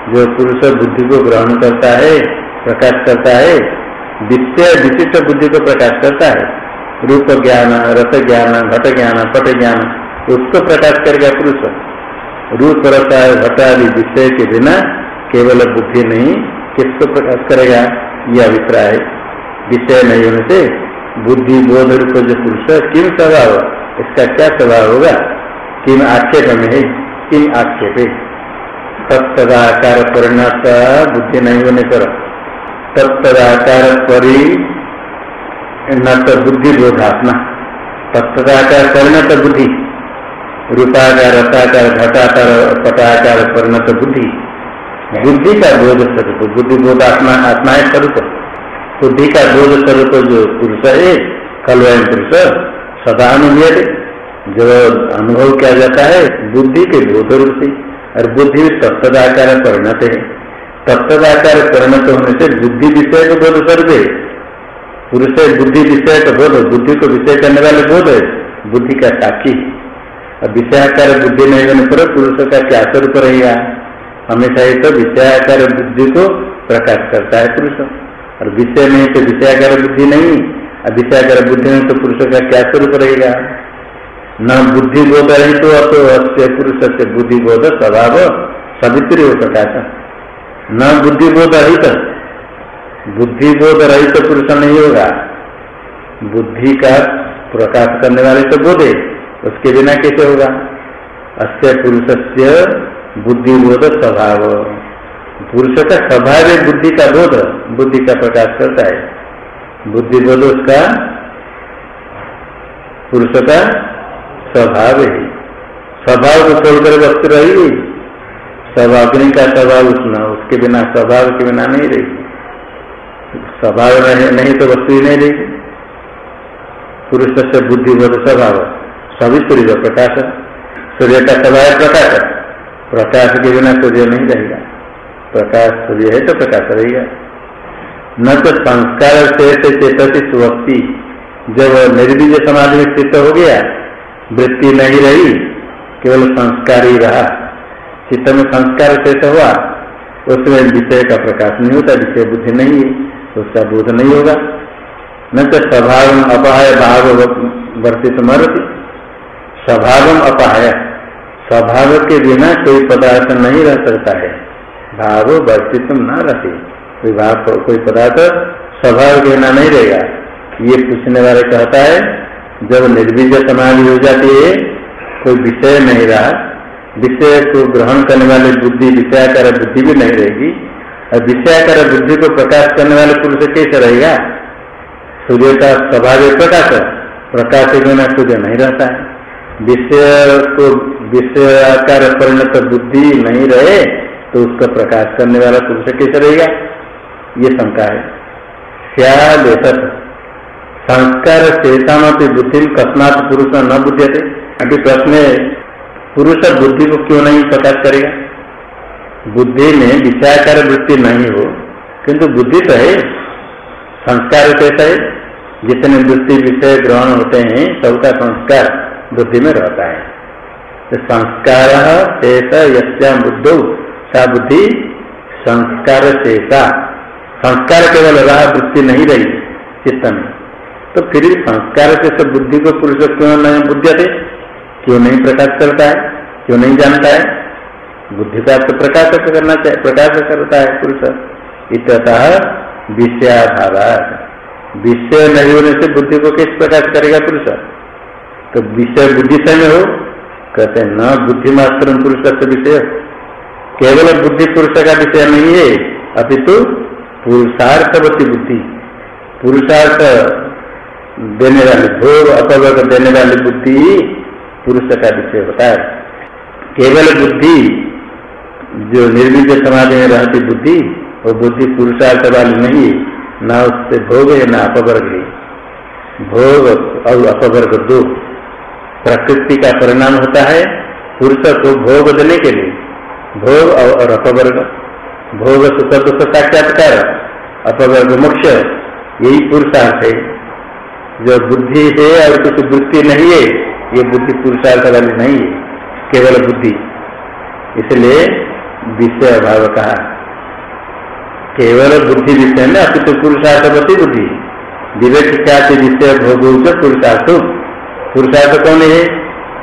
A: जो पुरुष बुद्धि को ग्रहण करता है, प्रकाश करता है विषय विशिष्ट बुद्धि को प्रकाश करता है। रूप ज्ञान, रस ज्ञान, घट ज्ञान, पट ज्ञान, उसको प्रकाश करेगा पुरुष रूप, रस, घट आदि विषय के बिना केवल बुद्धि नहीं, किसको प्रकाश करेगा? यह अभिप्राय। विषय नहीं होने से बुद्धि, बोध, रूप, जो पुरुष किम स्वभाव? इसका क्या स्वभाव होगा? किम आक्षेप में है? किम आक्षेप है? तत्दाकार परिणत बुद्धि नहीं होने पर। तत्दाकार परि न तो बुद्धि बोधात्मा। तत्दाकार परिणत बुद्धि रूपाकार रसाकार घटाकार पटाकार परिणत बुद्धि बुद्धि का बोध स्वरूप, बुद्धि बोध आत्मा आत्मा स्वरूप। बुद्धि का बोध स्वरूप जो पुरुष है कलवयन पुरुष, सदा अनुभव जो अनुभव किया जाता है, बुद्धि के बोध रूप से। और बुद्धि तत्दाकार परिणत है तत्दाकार परिणत होने से बुद्धि विषय को बोध कर दे। पुरुष बुद्धि विषय का बोध, बुद्धि को विषय करने वाले बोध है। बुद्धि का साक्षी और विषयाकार बुद्धि नहीं होने पर पुरुष का क्या स्वरूप रहेगा? हमेशा ही तो विषयाकार बुद्धि को प्रकाश करता है पुरुष। और विषय नहीं तो विषयाकार बुद्धि नहीं विषयाकार बुद्धि नहीं तो पुरुष का क्या स्वरूप रहेगा? न बुद्धि बोध रही तो अतो पुरुष से बुद्धि बोध स्वभाव सवित्री हो प्रकाश। न बुद्धि बोध रहित। बुद्धि बोध रहित पुरुष नहीं होगा। बुद्धि का प्रकाश करने वाले तो बोधे, उसके बिना कैसे होगा? अस्य पुरुष से बुद्धि बोध स्वभाव। पुरुष का स्वभाव है बुद्धि का बोध, बुद्धि का प्रकाश करता है। बुद्धि बोध उसका पुरुष का स्वभाव है। स्वभाव को छोड़कर वस्तु रहेगी सब अग्नि का स्वभाव उसना उसके बिना स्वभाव के बिना नहीं रहेगी स्वभाव नहीं तो वस्तु ही नहीं रहेगी पुरुष से बुद्धिबोध स्वभाव सभी सूर्य प्रकाश सूर्य का स्वभाव प्रकाश प्रकाश के बिना सूर्य नहीं रहेगा। प्रकाश सूर्य है तो प्रकाश रहेगा। न तो संस्कार से चेतसी स्वस्ति जब निर्बीज समाज में स्थित हो गया, वृत्ति नहीं रही, केवल संस्कार ही रहा। चित्त में संस्कार शेष हुआ, उसमें विषय का प्रकाश नहीं होता, विषय बुद्धि नहीं है, उसका बोध नहीं होगा। न तो स्वभाव अपाय भाव वर्तित मरती। स्वभाव अपाय, स्वभाव के बिना कोई पदार्थ नहीं रह सकता है। भाव वर्तित न रहती। कोई भाव कोई पदार्थ स्वभाव के बिना नहीं रहेगा। ये पूछने वाले कहता है, जब निर्बीज समाधि हो जाती है, कोई विषय नहीं रहा विषय को ग्रहण करने वाली बुद्धि, विषयाकार बुद्धि भी नहीं रहेगी। और विषयाकार बुद्धि को प्रकाश करने वाले पुरुष कैसे रहेगा? सूर्य का स्वभाव प्रकाश प्रकाश के बिना सूर्य नहीं रहता है। विषय को विषयाकार परिणत बुद्धि नहीं रहे तो उसका प्रकाश करने वाला पुरुष कैसे रहेगा? ये शंका है। श्याल संस्कार शेषामपि बुद्धि कस्मात पुरुष न बुद्धते अभी प्रश्न पुरुष बुद्धि को क्यों नहीं प्रकाश करेगा? बुद्धि में विचारकार वृत्ति नहीं हो, किंतु बुद्धि तो है। संस्कार कैसा है, जितने वृत्ति विषय ग्रहण होते हैं, सबका संस्कार बुद्धि में रहता है। तो संस्कार शेष यश्या बुद्धो, सा बुद्धि संस्कार शेषा। संस्कार केवल रहा वृत्ति नहीं रही, चित्त में। तो फिर संस्कार से सब बुद्धि को पुरुष क्यों नहीं बुद्धते क्यों नहीं प्रकाश करता है? क्यों नहीं जानता है? बुद्धि का तो प्रकाश करना चाहिए प्रकाश करता है पुरुष। इतः विषयाधारा। विषय नहीं होने से बुद्धि को किस प्रकाश करेगा पुरुष? तो विषय बुद्धि से में हो, कहते न बुद्धि मात्र पुरुष का विषय केवल बुद्धि पुरुष का विषय नहीं है, अपितु पुरुषार्थवती बुद्धि। पुरुषार्थ देने वाली भोग अपवर्ग देने वाली बुद्धि पुरुष का विषय है। केवल बुद्धि, जो निर्विध समाधि में रहती बुद्धि, वो बुद्धि पुरुषार्थ वाली नहीं, ना उससे भोग है, ना अपवर्ग है। भोग और अपवर्ग दो। प्रकृति का परिणाम होता है पुरुष को भोग देने के लिए। भोग और अपवर्ग। भोग सुख दुख साक्षात्कार। अपवर्ग मोक्ष। यही पुरुषार्थ है। जो बुद्धि है और कुछ वृत्ति नहीं है ये बुद्धि पुरुषार्थ वाली नहीं है, केवल बुद्धि। इसलिए विषय अभाव कहा। केवल बुद्धि विषय में अति तो पुरुषार्थवती बुद्धि। विवेक ख्याति विषय भोग पुरुषार्थ। पुरुषार्थ कौन है?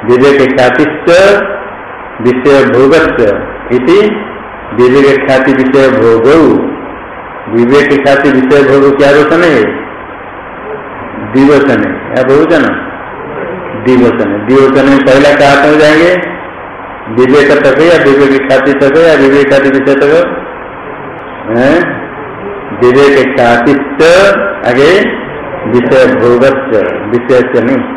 A: विवेक ख्याति विषय इति विवेक ख्याति विषय भोग। विवेक ख्याति विषय भोग क्या रोचन है। दिवचन है। या बहुजन दिवचन है। दिवचन में पहला कहा हो जाएँगे? विवेक तक या विवेक ख्याति तक या विवेक ख्याति विषय तक विवेक ख्याति आगे, विषय भोगस्य विषय से नहीं।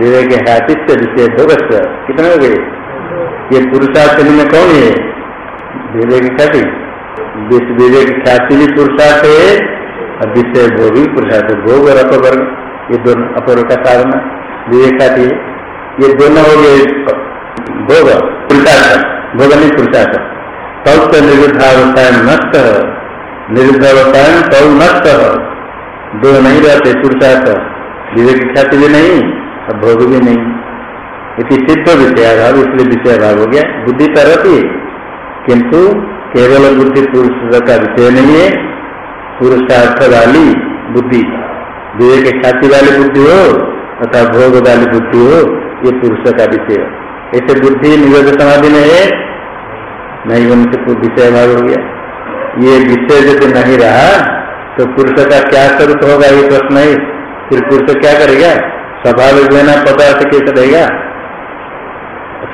A: विवेक ख्यातित्य विषय भोगस्य कितने हो गए? ये पुरुषार्थ में कौन है? विवेक ख्याति। विवेक ख्याति भी पुरुषार्थ है और विषय भोग भी पुरुषार्थ भोग और अपवर्ग, ये दोनों अपवर्ग का कारण विवेक ख्याति ये दोनों हो गए भोग पुरुषार्थ भोग नहीं पुरुषार्थ तो निरुद्धावस्था नष्ट निरुद्धावस्था तब नष्ट दो नहीं रहते, पुरुषार्थ। विवेक ख्याति भी नहीं, और भोग भी नहीं। इति सिद्ध विषयाभाव इसलिए विषय भाव हो गया। बुद्धि तो रहती है, किंतु केवल बुद्धि पुरुष का विषय नहीं है। पुरुषार्थ वाली बुद्धि। विवेक ख्याति वाली बुद्धि हो अथवा भोग वाली बुद्धि हो, ये पुरुष का विषय ऐसे बुद्धि निरोध समाधि में है, नहीं उनसे विषय भाव हो गया। ये विषय यदि नहीं रहा तो पुरुष का क्या स्वरूप होगा, ये प्रश्न है। फिर पुरुष क्या करेगा? स्वाभाविक लेना पदार्थ कैसे रहेगा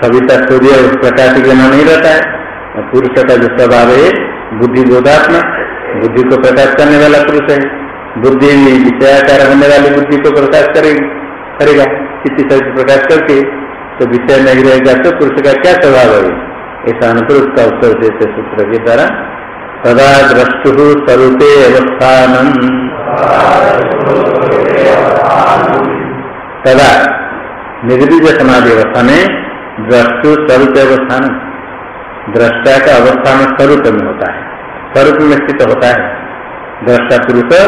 A: सविता सूर्य प्रकाश लेना नहीं रहता है। पुरुष का जो स्वभाव है, बुद्धि बोधात्मा बुद्धि को प्रकाश करने वाला पुरुष है। बुद्धि विषयाकार होने वाली बुद्धि को प्रकाश करेगी। करेगा तरह से प्रकाश करके तो विषय नहीं रहेगा तो पुरुष का क्या स्वभाव है? ऐसा अनुपुरुष का उत्तर देते सूत्र के द्वारा सदा द्रष्टु स्वरूपे अवस्थान। तदा निर्विज समाधि अवस्था में द्रष्टु स्वरूप अवस्थान। दृष्टा का अवस्थान स्वरूप में होता है। स्वरूप में स्थित होता है। दृष्टा पुरुष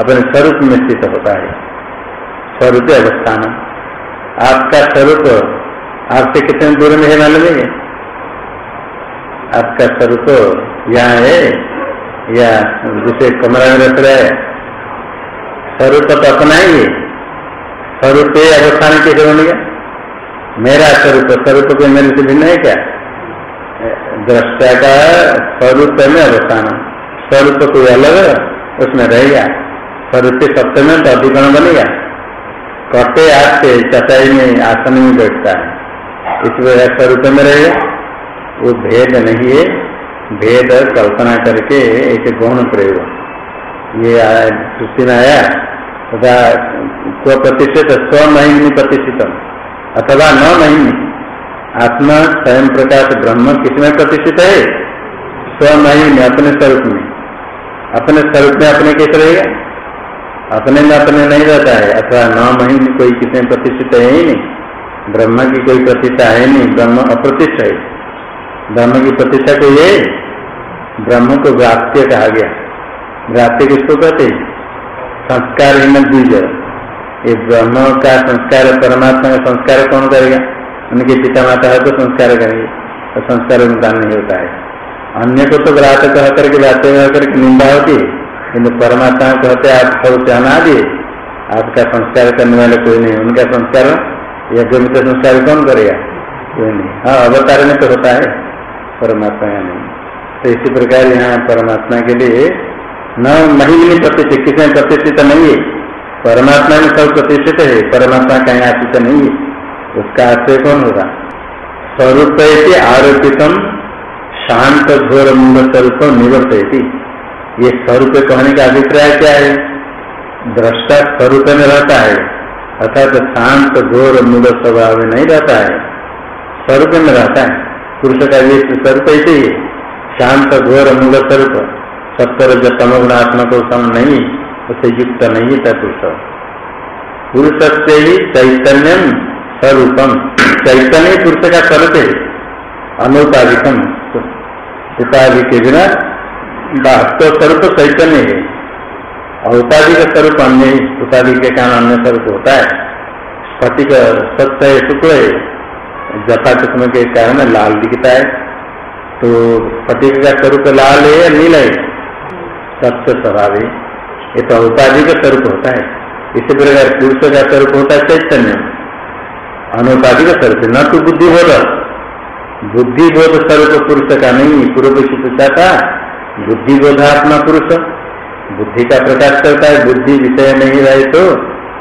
A: अपने स्वरूप में स्थित होता है। स्वरूप अवस्थान आपका स्वरूप आपसे कितने दूर में है मालूम है? आपका स्वरूप यहाँ है, या दूसरे कमरा में रख रहा है। स्वरूप तो अपना ही है। स्वरूप अवस्थान कैसे बन गया मेरा स्वरूप स्वरूप को मेरे से भिन्न है क्या? दृष्टा का स्वरूप में अवस्थान। स्वरूप कोई अलग, उसमें रहेगा स्वरूप सप्तम तो अधिकरण बनेगा कटे हाथ से चटाई में आसन में बैठता है। इस वजह स्वरूप में रहेगा वो भेद नहीं है। भेद कल्पना करके एक गौण प्रयोग। ये सृष्टि में आया, तथा स्व प्रतिष्ठित, स्व महिमी प्रतिष्ठित अथवा न महिमी आत्मा स्वयं प्रकाश ब्रह्म किसमें प्रतिष्ठित है? स्व महिमी अपने स्वरूप में। अपने स्वरूप में अपने कैसे रहेगा? अपने में अपने नहीं रहता है। अथवा न महिमी कोई में प्रतिष्ठित है ही नहीं। ब्रह्म की कोई प्रतिष्ठा है नहीं, ब्रह्म अप्रतिष्ठ है। ब्रह्म की प्रतिष्ठा कोई है? ब्रह्म को व्याप्य कहा गया। व्याप्य किसको कहते हैं? संस्कार बीज ये ब्रह्म का संस्कार परमात्मा का संस्कार कौन करेगा? उनके पिता माता है तो संस्कार करेंगे। तो संस्कार उनका नहीं होता है। अन्य को तो ग्राहक कह करके बातें कह करके निंदा होती है। किन्तु परमात्मा कहते आप सब चाहना दिए आपका संस्कार करने वाले कोई नहीं, उनका संस्कार यज्ञ में तो संस्कार कौन करेगा? कोई नहीं। हाँ अवतार में तो होता है, परमात्मा या नहीं। तो इसी प्रकार यहाँ परमात्मा के लिए न महिनी प्रतिष्ठित, किसी में प्रतिष्ठित नहीं है। परमात्मा में सब प्रतिष्ठित है, परमात्मा कहीं आश्रित नहीं है। उसका आश्रय कौन होगा? स्वरूप आरोपितम शांत, घोर मूल स्वरूप निवर्त ये स्वरूप कहने का अभिप्राय क्या है? दृष्टा स्वरूप में रहता है। अर्थात तो शांत, घोर, मूल स्वभाव में नहीं रहता है। स्वरूप में रहता है। पुरुष का ये स्वरूप ऐसे ही शांत, घोर, मूल स्वरूप। सत्तर जो तमगुणात्मक सम नहीं, उसे युक्त नहीं था पुरुष पुरुष से ही चैतन्यम स्वरूपम। चैतन्य पुरुष का स्वरूप है। अनुपाधिकम। उपाधि के बिना वास्तव स्वरूप चैतन्य है। उपाधि का स्वरूप अन्य उपाधि के कारण अन्य स्वरूप होता है। स्फटिक सत्य है, शुक्ल है जथा चुष्म के कारण लाल दिखता है। तो स्फटिक का स्वरूप लाल है या नील है? सत्य स्वभाव है। ये तो उपाधि का स्वरूप होता है। इसी प्रकार पुरुष का स्वरूप होता है चैतन्य। अनुपाधि का स्वरूप न तो बुद्धि बोध बुद्धि बोध स्वरूप पुरुष का नहीं पूर्व पूछा था बुद्धि बोधात्मा पुरुष। बुद्धि का प्रकाश करता है, बुद्धि विषय नहीं रहे तो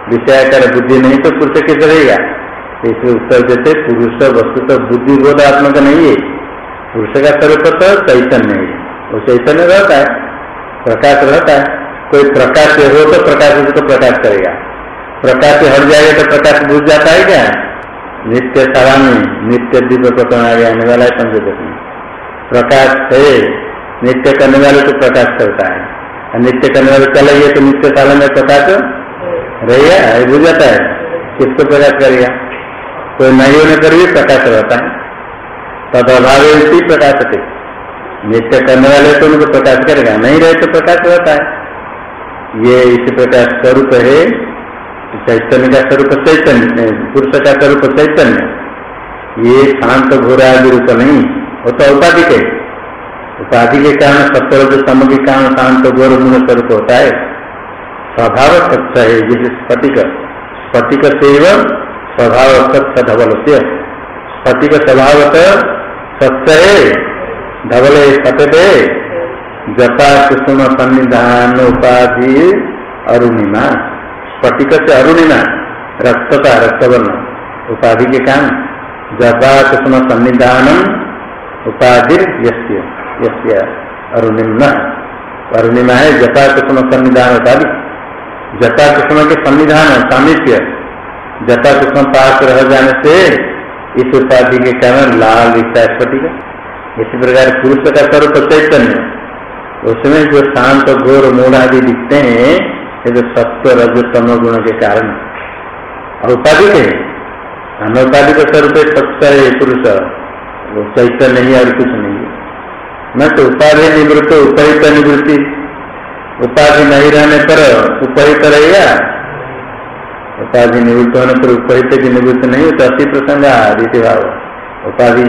A: विषय कर बुद्धि नहीं तो पुरुष कैसे रहेगा? इसलिए उत्तर देते, पुरुष वस्तु तो बुद्धि बोधात्मक नहीं है। पुरुष का स्वरूप तो चैतन्य है। वो चैतन्य रहता है, प्रकाश रहता है। कोई प्रकाश हो तो प्रकाश उसको प्रकाश करेगा। प्रकाश हट जाएगा तो प्रकाश बुझ जाता है क्या? नित्य में नित्य प्रकरण आगे आने वाला है पंचदश में प्रकाश है नित्य करने वाले तो प्रकाश करता है। और नित्य करने वाले चले गए तो नित्य काल में प्रकाश रहेगा बुझ जाता है। किसको प्रकाश करेगा? कोई नहीं होने पर भी प्रकाश रहता है। तद अभाव प्रकाश थे नित्य करने वाले तो उनको प्रकाश करेगा, नहीं रहे तो प्रकाश रहता है। ये इसी प्रकार स्वरूप है, चैतन्य का स्वरूप चैतन्य पुरुष का स्वरूप चैतन्य। ये शांत घोरा रूप नहीं, वो तो उपाधिक है। उपाधि के कारण सत्तर जो सम के कारण, शांत घोर मूल स्वरूप होता है। स्वभाव सत्य है जैसे स्फटिक स्फटिक से स्वभाव सत्य धवल से स्फटिक स्वभाव सत्य है, धवले सतते जटा कुसुम सन्निधान उपाधि अरुणिमा। स्फटिक से अरुणिमा, रक्तता रक्तवर्ण उपाधि के कारण। जटा कुसुम सन्निधान उपाधि यस्य अरुणिमा अरुणिमा है जटा कुसुम सन्निधान उपाधि। जटा कुसुम के सन्निधान, सामिप्य। जटा कुसुम पास रह जाने से इस उपाधि के कारण लाल दिखता है स्फटिका। इसी प्रकार पुरुष का स्वरूप चैतन्य। उसमें जो शांत, घोर मूल आदि दिखते हैं, ये जो सत्व, रज, तम गुण के कारण। और उपाधि के स्वरूप सत्य है पुरुष। वो चैतन्य नहीं और कुछ नहीं। है न तो उपाधि निवृत्त, उपहित निवृत्ति। उपाधि नहीं रहने पर उपहित रहेगा उपाधि निवृत्त होने पर उपहित की निवृत्त नहीं तो अति प्रसंग रीति भाव। उपाधि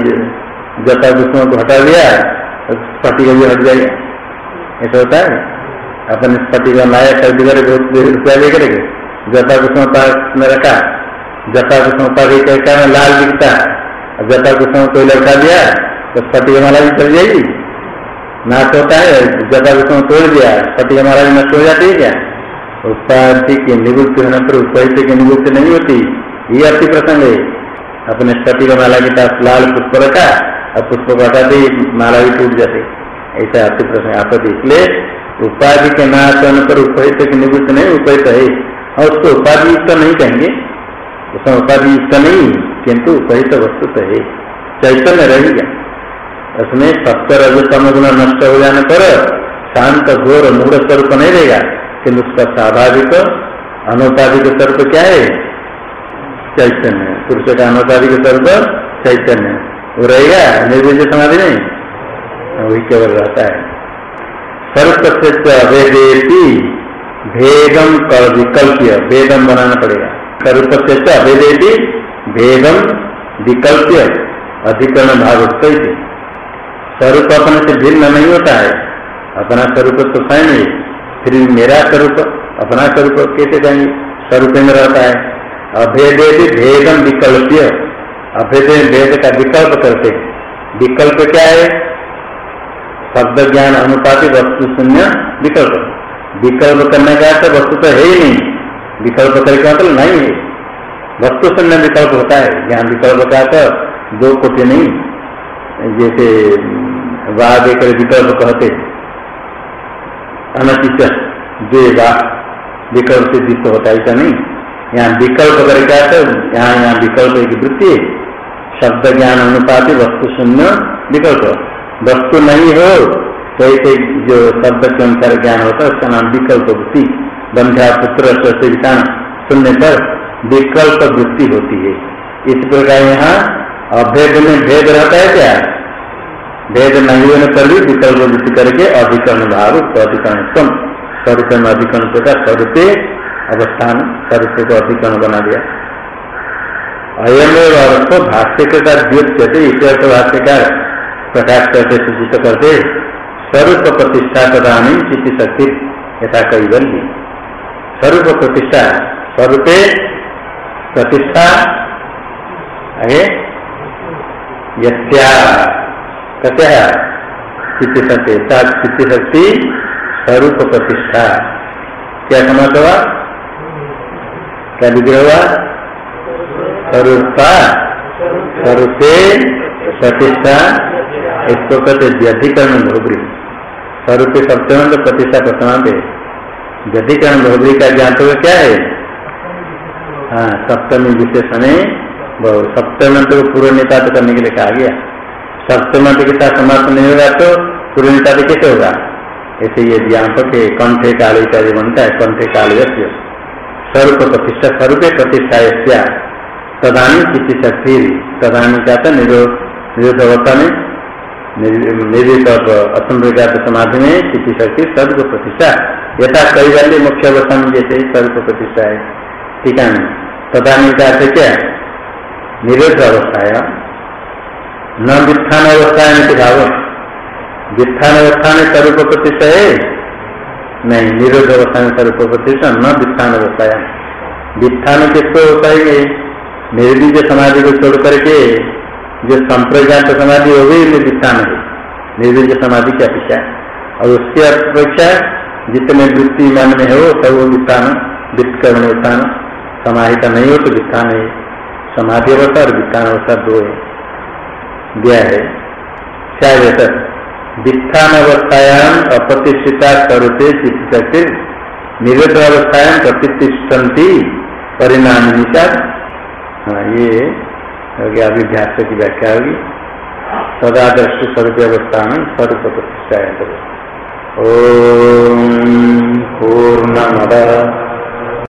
A: जता दुष्मों को हटा दिया, स्फटिक भी हट जाएगा। ऐसा होता है? अपन स्फटिक लाया कर दिगर रुपया लेकर जता पास में रखा। जता दुष्मों का भी कारण लाल दिखता। है जता दुष्मों कोई लड़का दिया तो स्फटिक माला भी चल जाएगी। नाश होता है जटा दुष्मों तोड़ दिया माला भी नष्ट हो जाती है क्या? उपाधि की निवृत्ति होने पर उपहित की निवृत्ति नहीं होती। ये अति प्रसंग है। अपने स्फटिक माला के पास लाल पुष्प रखा, और पुष्प दी माला भी टूट जाती। ऐसा अति प्रश्न आपत्ति। इसलिए उपाधि के नाश होने पर उपहित की निवृत्त नहीं उपहित है। और उसको उपाधि युक्त नहीं कहेंगे। उसमें उपाधि युक्त नहीं, किंतु उपहित वस्तु तो है। चैतन्य रहेगा उसमें सत्तर रजतम गुण नष्ट हो जाने पर शांत घोर मूढ़ स्वरूप नहीं रहेगा। किन्तु उसका स्वाभाविक अनुपाधिक स्वरूप क्या है? चैतन्य। पुरुष का अनुपाधिक स्वरूप चैतन्य। वो रहेगा? निर्विजय समाधि नहीं। वही केवल रहता है। सर्व से अभेदी भेदम विकल्प्य भेदम बनाना पड़ेगा। सर्व से अभेदी भेदम विकल्प्य। अधिकरण भाव स्वरूप अपने से भिन्न नहीं होता है। अपना स्वरूप तो स्वयं ही फिर मेरा स्वरूप, अपना स्वरूप कैसे कहेंगे स्वरूप में रहता है। अभेदे भी भेदम विकल्प्य। अभेद भेद का विकल्प करते विकल्प क्या है? शब्द ज्ञान अनुपाति वस्तु शून्य विकल्प। विकल्प करने का तो वस्तु तो है ही नहीं। विकल्प करके मतलब नहीं है। वस्तु शून्य विकल्प होता है। ज्ञान विकल्प का तो दो कोटि नहीं। जैसे वाद एक विकल्प कहते अनचित जो विकल्प से दिष्ट होता है, ऐसा नहीं। यहाँ विकल्प करके तो यहाँ यहाँ विकल्प एक वृत्ति शब्द ज्ञान अनुपात वस्तु शून्य विकल्प। वस्तु नहीं हो तो ऐसे जो शब्द के अनुसार ज्ञान होता है, उसका नाम विकल्प वृत्ति। बंध्या पुत्र सुनने पर विकल्प वृत्ति होती है। इस प्रकार यहाँ अभेद में भेद रहता है क्या? भेद नहीं होने पर भी विकल्प वृत्ति करके अधिकरण भाव अधिकरण कम स्वरूप में अधिकरण का स्वरूप अवस्थान स्वरूप को अधिकरण बना दिया अयम अर्थ भाष्य का द्योत्यते इत्यर्थ भाष्यकार प्रकाश करते सूचित करते स्वरूप प्रतिष्ठा प्रदान चित्त शक्ति यथा कैवल्य स्वरूप प्रतिष्ठा स्वरूपे प्रतिष्ठा कत्या चित्त शक्ति चित्त शक्ति स्वरूप प्रतिष्ठा। क्या समझ हुआ? क्या विग्रह हुआ? स्वरूपा। स्वरूपे प्रतिष्ठा। इसको कहते व्यधिकरण भोगरी स्वरूप सप्तम प्रतिष्ठा प्रथमांत व्यधिकरण भोगरी का ज्ञान तो क्या है? हाँ सप्तमी विशेषण सप्तम तो पूर्व निपात करने के लिए कहा गया। सप्तम के समाप्त नहीं होगा तो पूर्णता निपात कैसे होगा? ऐसे ये व्यापक है कंठे काल इत्यादि बनता है, कंठे काल यश्य स्वरूप प्रतिष्ठा स्वरूप प्रतिष्ठा ऐसा तदानी चित्त शक्ति तदानी क्या था? निरोध अवस्था में निर्दित असंप्रज्ञात समाधि में चित्त शक्ति, स्वरूप प्रतिष्ठा। यथा कई वाले मुख्य अवस्था में जैसे स्वरूप प्रतिष्ठा है। ठीक है तदानी का क्या? निरोध अवस्था है न वित्थान अवस्था है भाव? वित्थान अवस्था में स्वरूप प्रतिष्ठा है? नहीं निरोध अवस्था में स्वरूप प्रतिष्ठा न वित्थान अवस्था है। वित्थान किसको होता है निर्बीज समाधि को छोड़ करके जो संप्रज्ञात समाधि हो वो भी वित्थान है। निर्बीज समाधि की अपेक्षा। और उसकी अपेक्षा जितने वृत्ति मन में हो, सब वो वित्थान वित्कर्ण उत्थान समाहित नहीं हो तो वित्थान है। समाधि अवस्था और वित्थान अवस्था दो है। दिया है। शायद विस्थान अवस्थायाम अप्रतिष्ठिता करते चित्त निरत अवस्थायाम प्रतिष्ठती परिणाम निशा हाँ ये हो गया अभिभ्यास की व्याख्या होगी। सदा दृष्टि स्वरूप अवस्था में स्वरूप प्रतिष्ठा ओ ओम पूर्ण